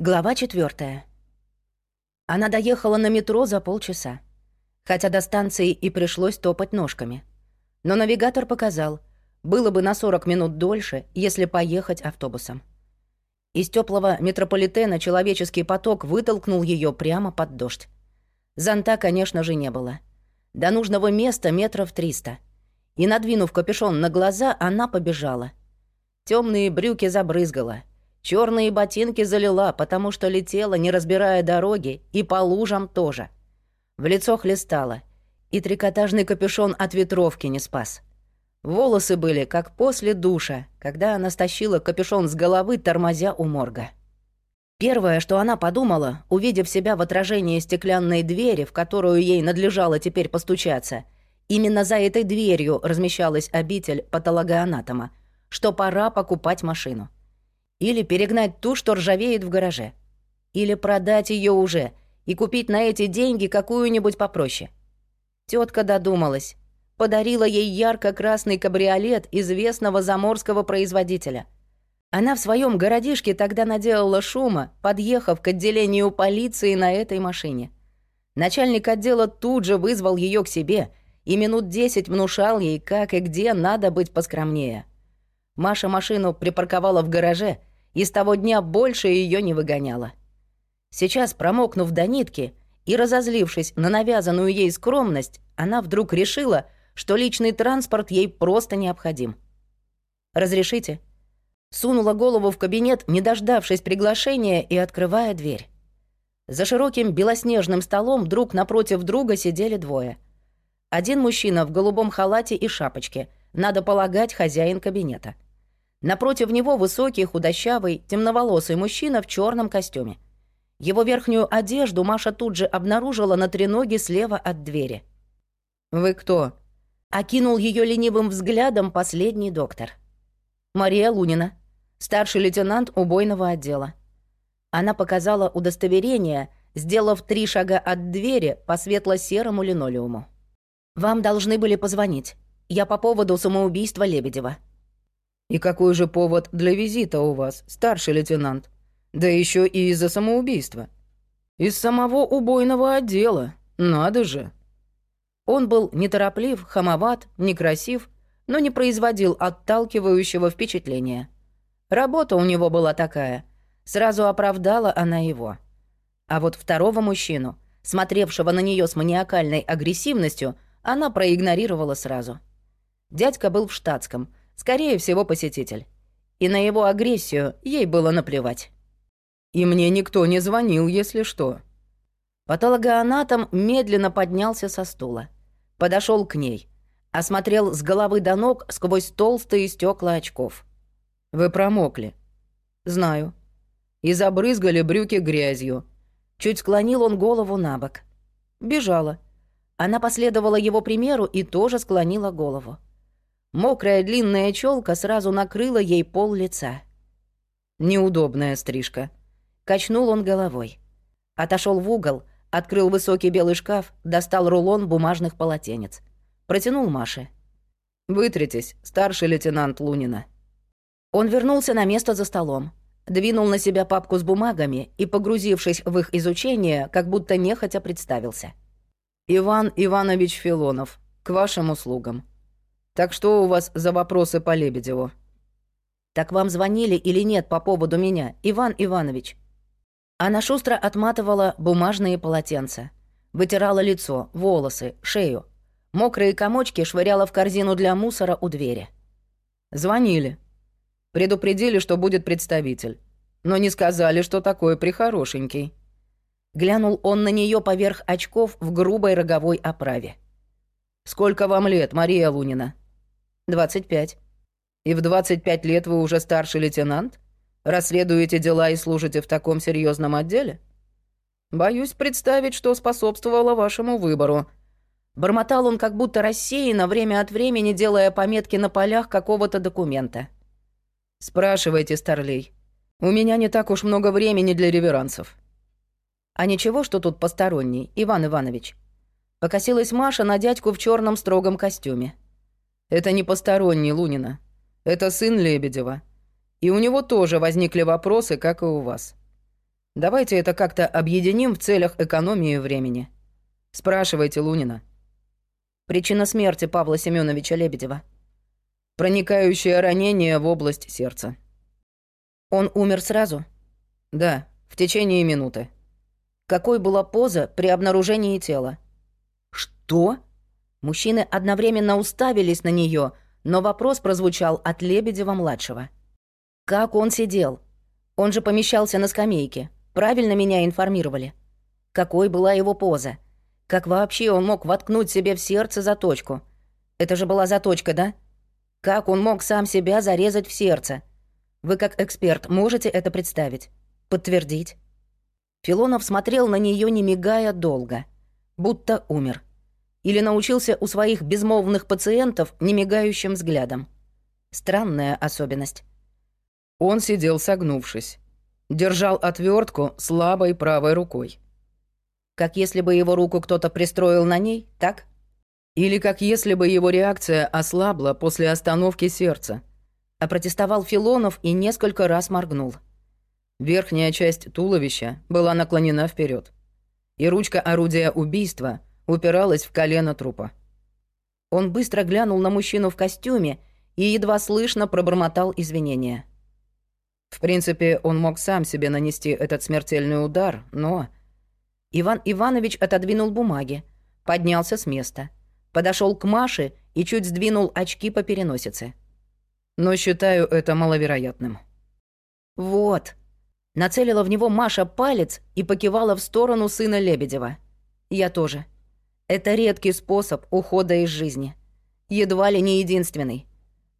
Глава четвертая. Она доехала на метро за полчаса. Хотя до станции и пришлось топать ножками. Но навигатор показал, было бы на 40 минут дольше, если поехать автобусом. Из теплого метрополитена человеческий поток вытолкнул ее прямо под дождь. Зонта, конечно же, не было. До нужного места метров триста. И, надвинув капюшон на глаза, она побежала. Темные брюки забрызгала — Черные ботинки залила, потому что летела, не разбирая дороги, и по лужам тоже. В лицо хлестала, и трикотажный капюшон от ветровки не спас. Волосы были, как после душа, когда она стащила капюшон с головы, тормозя у морга. Первое, что она подумала, увидев себя в отражении стеклянной двери, в которую ей надлежало теперь постучаться, именно за этой дверью размещалась обитель патологоанатома, что пора покупать машину. Или перегнать ту, что ржавеет в гараже. Или продать ее уже и купить на эти деньги какую-нибудь попроще. Тетка додумалась. Подарила ей ярко-красный кабриолет известного заморского производителя. Она в своем городишке тогда наделала шума, подъехав к отделению полиции на этой машине. Начальник отдела тут же вызвал ее к себе и минут десять внушал ей, как и где надо быть поскромнее. Маша машину припарковала в гараже и с того дня больше ее не выгоняла. Сейчас, промокнув до нитки и разозлившись на навязанную ей скромность, она вдруг решила, что личный транспорт ей просто необходим. «Разрешите?» Сунула голову в кабинет, не дождавшись приглашения и открывая дверь. За широким белоснежным столом друг напротив друга сидели двое. Один мужчина в голубом халате и шапочке, надо полагать, хозяин кабинета — Напротив него высокий, худощавый, темноволосый мужчина в черном костюме. Его верхнюю одежду Маша тут же обнаружила на треноге слева от двери. «Вы кто?» — окинул ее ленивым взглядом последний доктор. «Мария Лунина, старший лейтенант убойного отдела». Она показала удостоверение, сделав три шага от двери по светло-серому линолеуму. «Вам должны были позвонить. Я по поводу самоубийства Лебедева». «И какой же повод для визита у вас, старший лейтенант? Да еще и из-за самоубийства. Из самого убойного отдела. Надо же!» Он был нетороплив, хамоват, некрасив, но не производил отталкивающего впечатления. Работа у него была такая. Сразу оправдала она его. А вот второго мужчину, смотревшего на нее с маниакальной агрессивностью, она проигнорировала сразу. Дядька был в штатском — Скорее всего, посетитель. И на его агрессию ей было наплевать. «И мне никто не звонил, если что». Патологоанатом медленно поднялся со стула. Подошел к ней. Осмотрел с головы до ног сквозь толстые стекла очков. «Вы промокли?» «Знаю». «И забрызгали брюки грязью». Чуть склонил он голову на бок. Бежала. Она последовала его примеру и тоже склонила голову. Мокрая длинная челка сразу накрыла ей пол лица. Неудобная стрижка. Качнул он головой. Отошел в угол, открыл высокий белый шкаф, достал рулон бумажных полотенец. Протянул Маше. «Вытритесь, старший лейтенант Лунина». Он вернулся на место за столом, двинул на себя папку с бумагами и, погрузившись в их изучение, как будто нехотя представился. «Иван Иванович Филонов, к вашим услугам». Так что у вас за вопросы по Лебедеву?» «Так вам звонили или нет по поводу меня, Иван Иванович?» Она шустро отматывала бумажные полотенца. Вытирала лицо, волосы, шею. Мокрые комочки швыряла в корзину для мусора у двери. «Звонили. Предупредили, что будет представитель. Но не сказали, что такой прихорошенький». Глянул он на нее поверх очков в грубой роговой оправе. «Сколько вам лет, Мария Лунина?» «Двадцать пять». «И в двадцать пять лет вы уже старший лейтенант? Расследуете дела и служите в таком серьезном отделе?» «Боюсь представить, что способствовало вашему выбору». Бормотал он как будто рассеянно, время от времени делая пометки на полях какого-то документа. «Спрашивайте, Старлей. У меня не так уж много времени для реверансов». «А ничего, что тут посторонний, Иван Иванович?» Покосилась Маша на дядьку в черном строгом костюме. Это не посторонний Лунина. Это сын Лебедева. И у него тоже возникли вопросы, как и у вас. Давайте это как-то объединим в целях экономии времени. Спрашивайте Лунина. Причина смерти Павла Семеновича Лебедева. Проникающее ранение в область сердца. Он умер сразу? Да, в течение минуты. Какой была поза при обнаружении тела? Что? Мужчины одновременно уставились на нее, но вопрос прозвучал от Лебедева-младшего. Как он сидел? Он же помещался на скамейке. Правильно меня информировали. Какой была его поза? Как вообще он мог воткнуть себе в сердце заточку? Это же была заточка, да? Как он мог сам себя зарезать в сердце? Вы как эксперт можете это представить? Подтвердить? Филонов смотрел на нее, не мигая долго. Будто умер. Или научился у своих безмолвных пациентов немигающим взглядом. Странная особенность. Он сидел согнувшись держал отвертку слабой правой рукой. Как если бы его руку кто-то пристроил на ней, так? Или как если бы его реакция ослабла после остановки сердца. Опротестовал Филонов и несколько раз моргнул. Верхняя часть туловища была наклонена вперед, и ручка орудия убийства упиралась в колено трупа. Он быстро глянул на мужчину в костюме и едва слышно пробормотал извинения. В принципе, он мог сам себе нанести этот смертельный удар, но... Иван Иванович отодвинул бумаги, поднялся с места, подошел к Маше и чуть сдвинул очки по переносице. Но считаю это маловероятным. Вот. Нацелила в него Маша палец и покивала в сторону сына Лебедева. Я тоже. Это редкий способ ухода из жизни. Едва ли не единственный.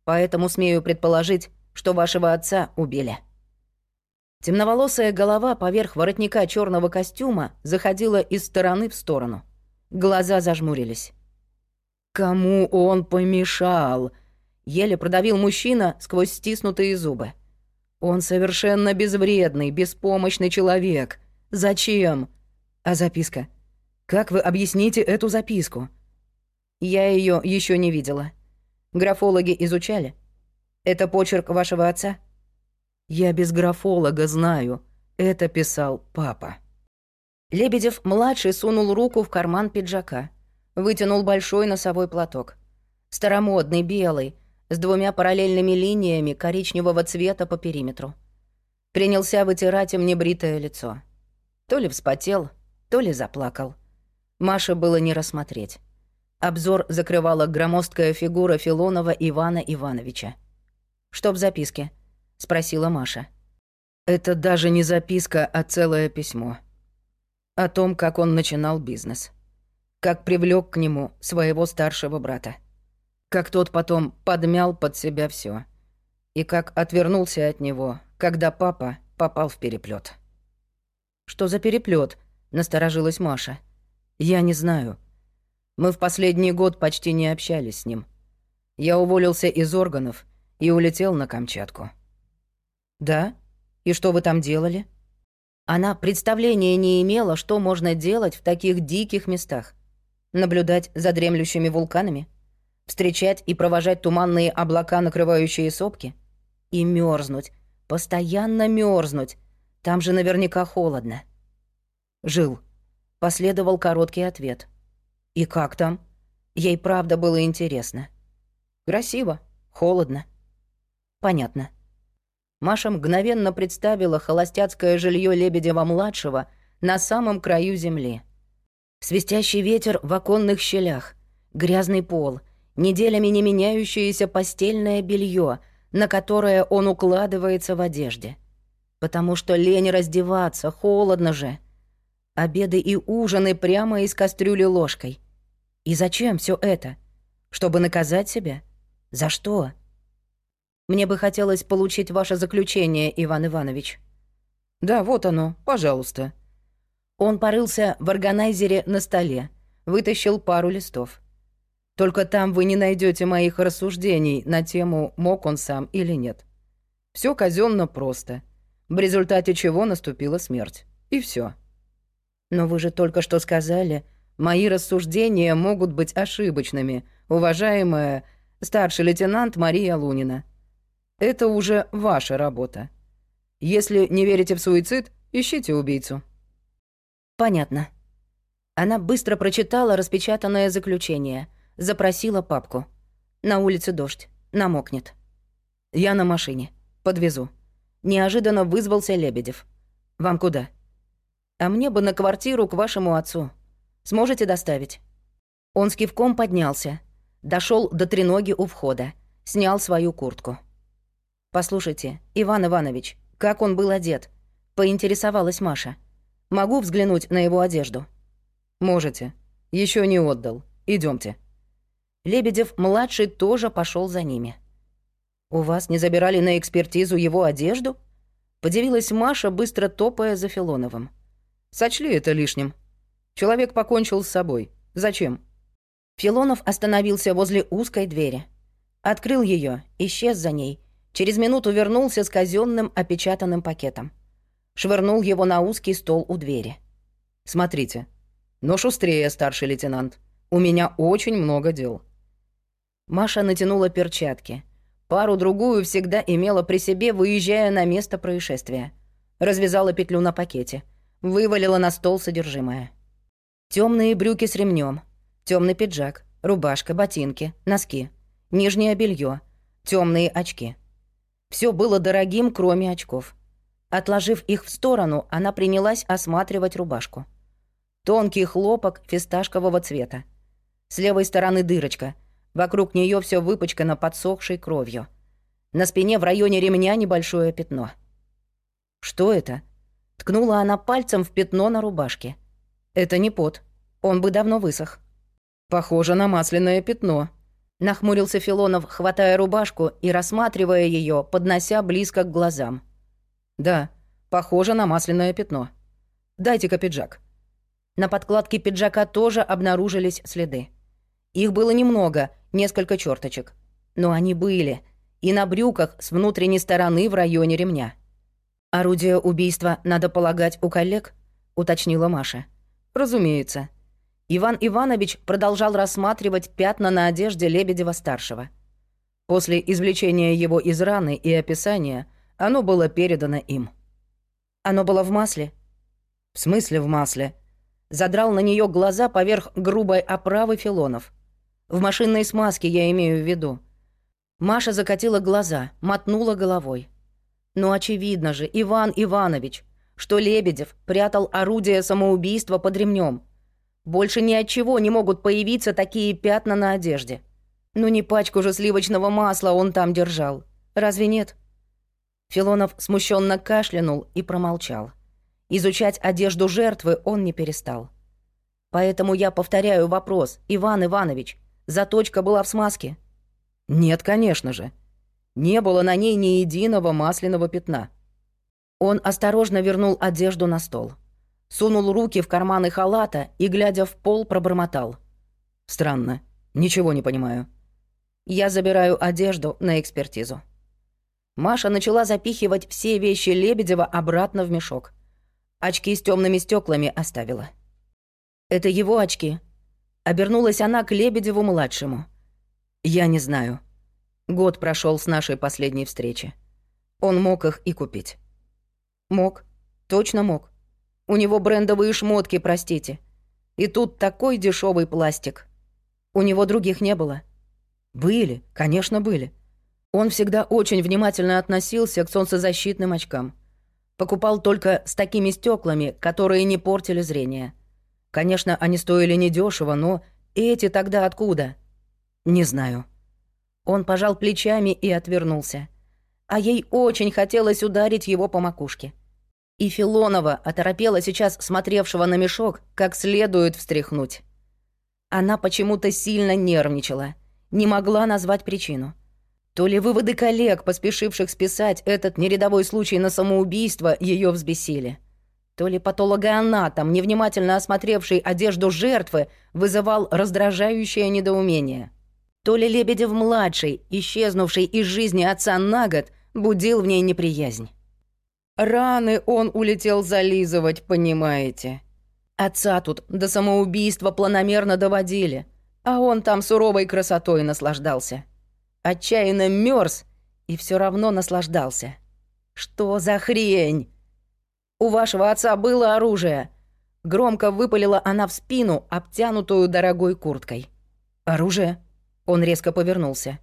Поэтому смею предположить, что вашего отца убили». Темноволосая голова поверх воротника черного костюма заходила из стороны в сторону. Глаза зажмурились. «Кому он помешал?» Еле продавил мужчина сквозь стиснутые зубы. «Он совершенно безвредный, беспомощный человек. Зачем?» «А записка? Как вы объясните эту записку?» «Я ее еще не видела. Графологи изучали?» Это почерк вашего отца? Я без графолога знаю. Это писал папа. Лебедев-младший сунул руку в карман пиджака. Вытянул большой носовой платок. Старомодный, белый, с двумя параллельными линиями коричневого цвета по периметру. Принялся вытирать им небритое лицо. То ли вспотел, то ли заплакал. Маше было не рассмотреть. Обзор закрывала громоздкая фигура Филонова Ивана Ивановича. «Что в записке?» — спросила Маша. «Это даже не записка, а целое письмо. О том, как он начинал бизнес. Как привлек к нему своего старшего брата. Как тот потом подмял под себя все, И как отвернулся от него, когда папа попал в переплет. «Что за переплет? насторожилась Маша. «Я не знаю. Мы в последний год почти не общались с ним. Я уволился из органов — и улетел на Камчатку. «Да? И что вы там делали?» Она представления не имела, что можно делать в таких диких местах. Наблюдать за дремлющими вулканами? Встречать и провожать туманные облака, накрывающие сопки? И мерзнуть, постоянно мерзнуть. Там же наверняка холодно. «Жил», — последовал короткий ответ. «И как там?» Ей правда было интересно. «Красиво, холодно». Понятно. Маша мгновенно представила холостяцкое жилье Лебедева-младшего на самом краю земли. Свистящий ветер в оконных щелях, грязный пол, неделями не меняющееся постельное белье, на которое он укладывается в одежде. Потому что лень раздеваться, холодно же. Обеды и ужины прямо из кастрюли ложкой. И зачем все это? Чтобы наказать себя? За что? Мне бы хотелось получить ваше заключение, Иван Иванович». «Да, вот оно, пожалуйста». Он порылся в органайзере на столе, вытащил пару листов. «Только там вы не найдете моих рассуждений на тему, мог он сам или нет. Все казенно просто, в результате чего наступила смерть. И все. Но вы же только что сказали, мои рассуждения могут быть ошибочными, уважаемая старший лейтенант Мария Лунина. Это уже ваша работа. Если не верите в суицид, Ищите убийцу». «Понятно». Она быстро прочитала распечатанное заключение, запросила папку. На улице дождь, намокнет. «Я на машине. Подвезу». Неожиданно вызвался Лебедев. «Вам куда?» «А мне бы на квартиру к вашему отцу. Сможете доставить?» Он с кивком поднялся, дошел до треноги у входа, снял свою куртку. «Послушайте, Иван Иванович, как он был одет?» — поинтересовалась Маша. «Могу взглянуть на его одежду?» «Можете. Еще не отдал. Идемте. Лебедев-младший тоже пошел за ними. «У вас не забирали на экспертизу его одежду?» Подивилась Маша, быстро топая за Филоновым. «Сочли это лишним. Человек покончил с собой. Зачем?» Филонов остановился возле узкой двери. Открыл ее, исчез за ней. Через минуту вернулся с казенным опечатанным пакетом. Швырнул его на узкий стол у двери. «Смотрите. Но шустрее, старший лейтенант. У меня очень много дел». Маша натянула перчатки. Пару-другую всегда имела при себе, выезжая на место происшествия. Развязала петлю на пакете. Вывалила на стол содержимое. Темные брюки с ремнем, темный пиджак, рубашка, ботинки, носки, нижнее белье, темные очки. Все было дорогим, кроме очков. Отложив их в сторону, она принялась осматривать рубашку. Тонкий хлопок фисташкового цвета. С левой стороны дырочка — Вокруг нее все выпачкано подсохшей кровью. На спине в районе ремня небольшое пятно. «Что это?» Ткнула она пальцем в пятно на рубашке. «Это не пот. Он бы давно высох». «Похоже на масляное пятно», — нахмурился Филонов, хватая рубашку и рассматривая ее, поднося близко к глазам. «Да, похоже на масляное пятно. Дайте-ка пиджак». На подкладке пиджака тоже обнаружились следы. Их было немного, несколько черточек. Но они были. И на брюках с внутренней стороны в районе ремня. «Орудие убийства, надо полагать, у коллег?» — уточнила Маша. «Разумеется». Иван Иванович продолжал рассматривать пятна на одежде Лебедева-старшего. После извлечения его из раны и описания оно было передано им. «Оно было в масле?» «В смысле в масле?» Задрал на нее глаза поверх грубой оправы Филонов. В машинной смазке я имею в виду. Маша закатила глаза, мотнула головой. Ну, очевидно же, Иван Иванович, что Лебедев прятал орудие самоубийства под ремнем. Больше ни от чего не могут появиться такие пятна на одежде. Ну не пачку же сливочного масла он там держал. Разве нет? Филонов смущенно кашлянул и промолчал. Изучать одежду жертвы он не перестал. Поэтому я повторяю вопрос, Иван Иванович, Заточка была в смазке? Нет, конечно же. Не было на ней ни единого масляного пятна. Он осторожно вернул одежду на стол. Сунул руки в карманы халата и, глядя в пол, пробормотал. «Странно. Ничего не понимаю». «Я забираю одежду на экспертизу». Маша начала запихивать все вещи Лебедева обратно в мешок. Очки с темными стеклами оставила. «Это его очки», Обернулась она к Лебедеву-младшему. «Я не знаю. Год прошел с нашей последней встречи. Он мог их и купить». «Мог. Точно мог. У него брендовые шмотки, простите. И тут такой дешевый пластик. У него других не было». «Были, конечно, были. Он всегда очень внимательно относился к солнцезащитным очкам. Покупал только с такими стеклами, которые не портили зрение. Конечно, они стоили недешево, но эти тогда откуда? Не знаю. Он пожал плечами и отвернулся. А ей очень хотелось ударить его по макушке. И Филонова оторопела сейчас смотревшего на мешок, как следует встряхнуть. Она почему-то сильно нервничала, не могла назвать причину. То ли выводы коллег, поспешивших списать этот нерядовой случай на самоубийство, ее взбесили. То ли патологоанатом, невнимательно осмотревший одежду жертвы, вызывал раздражающее недоумение. То ли Лебедев-младший, исчезнувший из жизни отца на год, будил в ней неприязнь. Раны он улетел зализывать, понимаете. Отца тут до самоубийства планомерно доводили, а он там суровой красотой наслаждался. Отчаянно мерз и все равно наслаждался. Что за хрень? У вашего отца было оружие!» Громко выпалила она в спину, обтянутую дорогой курткой. «Оружие?» Он резко повернулся.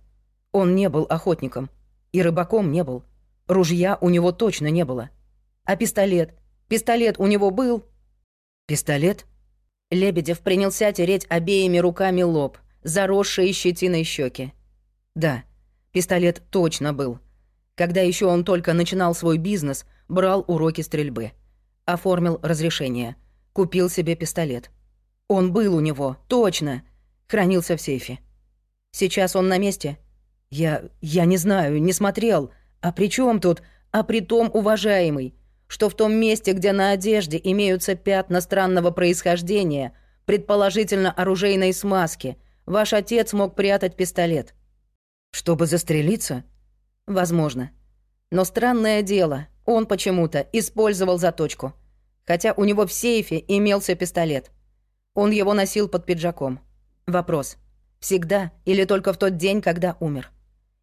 Он не был охотником. И рыбаком не был. Ружья у него точно не было. А пистолет? Пистолет у него был? Пистолет? Лебедев принялся тереть обеими руками лоб, заросшие щетиной щеки. Да, пистолет точно был. Когда еще он только начинал свой бизнес, брал уроки стрельбы. Оформил разрешение. Купил себе пистолет. Он был у него, точно. Хранился в сейфе. Сейчас он на месте? Я... я не знаю, не смотрел. А при чем тут? А при том, уважаемый, что в том месте, где на одежде имеются пятна странного происхождения, предположительно оружейной смазки, ваш отец мог прятать пистолет. Чтобы застрелиться? Возможно. Но странное дело, он почему-то использовал заточку. Хотя у него в сейфе имелся пистолет. Он его носил под пиджаком. Вопрос. Всегда или только в тот день, когда умер?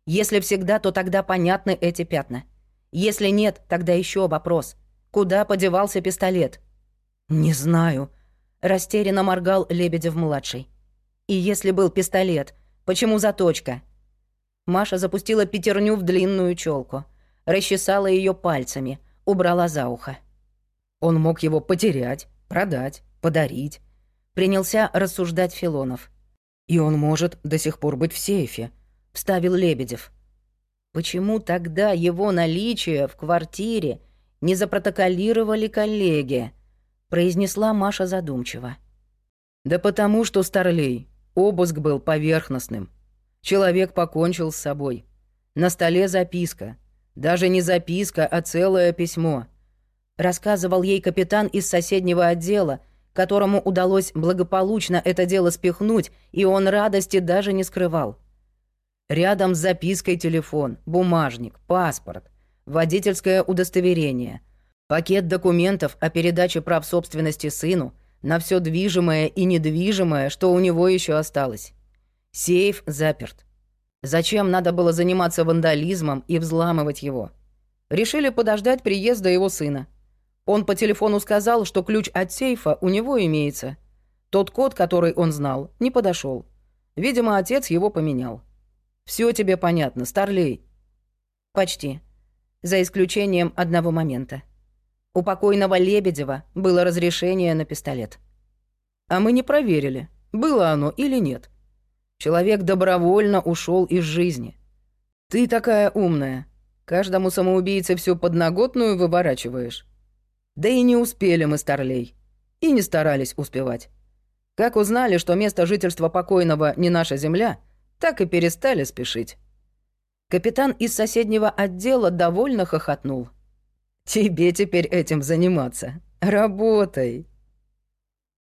Если всегда, то тогда понятны эти пятна. Если нет, тогда еще вопрос. Куда подевался пистолет? Не знаю. Растерянно моргал Лебедев-младший. И если был пистолет, почему заточка? Маша запустила пятерню в длинную челку, расчесала ее пальцами, убрала за ухо. Он мог его потерять, продать, подарить. Принялся рассуждать Филонов. И он может до сих пор быть в сейфе, — вставил Лебедев. «Почему тогда его наличие в квартире не запротоколировали коллеги?» — произнесла Маша задумчиво. «Да потому что, Старлей, обыск был поверхностным. Человек покончил с собой. На столе записка. Даже не записка, а целое письмо», — рассказывал ей капитан из соседнего отдела, которому удалось благополучно это дело спихнуть, и он радости даже не скрывал. Рядом с запиской телефон, бумажник, паспорт, водительское удостоверение, пакет документов о передаче прав собственности сыну на все движимое и недвижимое, что у него еще осталось. Сейф заперт. Зачем надо было заниматься вандализмом и взламывать его? Решили подождать приезда его сына. Он по телефону сказал, что ключ от сейфа у него имеется. Тот код, который он знал, не подошел. Видимо, отец его поменял. Все тебе понятно, Старлей?» «Почти. За исключением одного момента. У покойного Лебедева было разрешение на пистолет». «А мы не проверили, было оно или нет. Человек добровольно ушел из жизни. Ты такая умная. Каждому самоубийце всю подноготную выворачиваешь. Да и не успели мы, Старлей. И не старались успевать. Как узнали, что место жительства покойного не наша земля — так и перестали спешить. Капитан из соседнего отдела довольно хохотнул. «Тебе теперь этим заниматься. Работай!»